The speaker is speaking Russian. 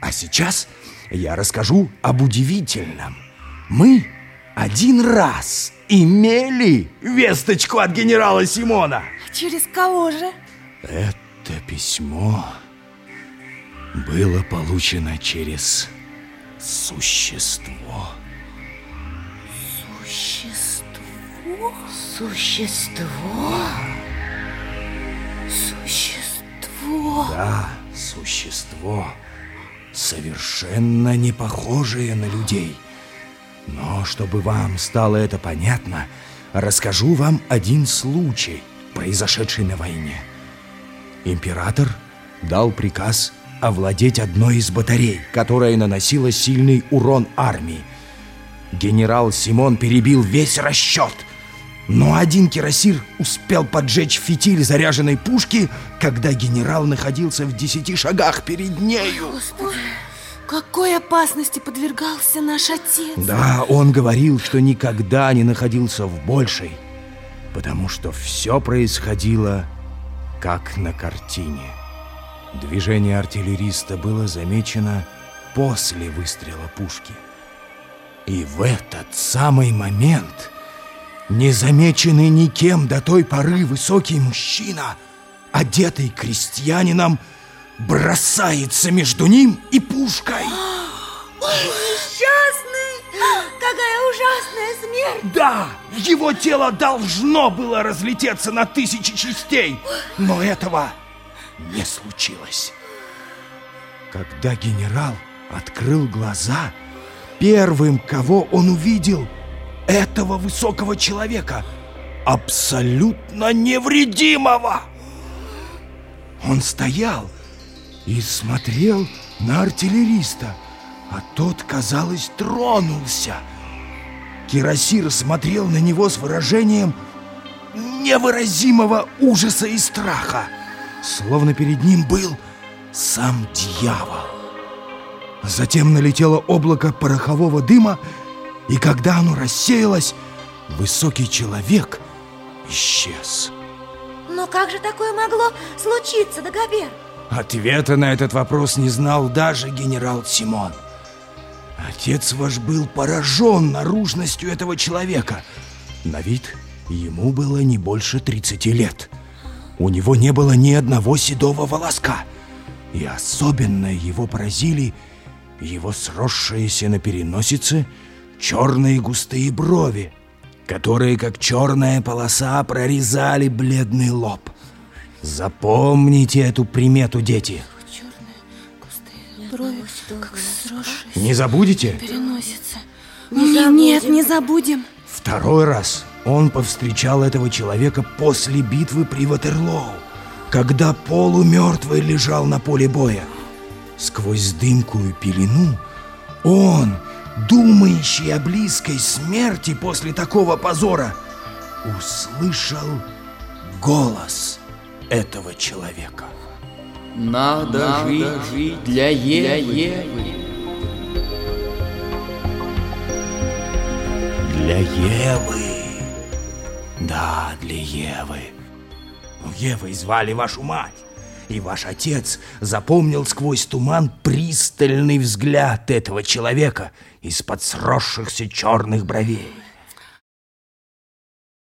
А сейчас я расскажу об удивительном. Мы один раз имели весточку от генерала Симона. Через кого же? Это письмо было получено через существо. Существо? Существо? Существо? Да, существо, совершенно не похожее на людей. Но чтобы вам стало это понятно, расскажу вам один случай, произошедший на войне. Император дал приказ овладеть одной из батарей, которая наносила сильный урон армии. Генерал Симон перебил весь расчет, но один кирасир успел поджечь фитиль заряженной пушки, когда генерал находился в десяти шагах перед нею. Господи, какой опасности подвергался наш отец? Да, он говорил, что никогда не находился в большей, потому что все происходило как на картине. Движение артиллериста было замечено после выстрела пушки. И в этот самый момент, незамеченный никем до той поры высокий мужчина, одетый крестьянином, бросается между ним и пушкой. Несчастный! Какая ужасная смерть! Да, его тело должно было разлететься на тысячи частей, но этого не случилось. Когда генерал открыл глаза, первым, кого он увидел, этого высокого человека, абсолютно невредимого. Он стоял и смотрел на артиллериста, а тот, казалось, тронулся. Кирасир смотрел на него с выражением невыразимого ужаса и страха, словно перед ним был сам дьявол. Затем налетело облако порохового дыма, и когда оно рассеялось, высокий человек исчез. Но как же такое могло случиться, Дагобер? Ответа на этот вопрос не знал даже генерал Симон. Отец ваш был поражен наружностью этого человека. На вид ему было не больше 30 лет. У него не было ни одного седого волоска. И особенно его поразили его сросшиеся на переносице черные густые брови, которые, как черная полоса, прорезали бледный лоб. Запомните эту примету, дети. Брови, как сросшиеся, Не забудете? переносится. Не Нет, забудем. нет, не забудем. Второй раз он повстречал этого человека после битвы при Ватерлоу, когда полумертвый лежал на поле боя. Сквозь дымкую пелену он, думающий о близкой смерти после такого позора, услышал голос этого человека. Надо, жить, для Евы. Для Евы. Да, для Евы. Евой звали вашу мать. И ваш отец запомнил сквозь туман пристальный взгляд этого человека из-под сросшихся черных бровей.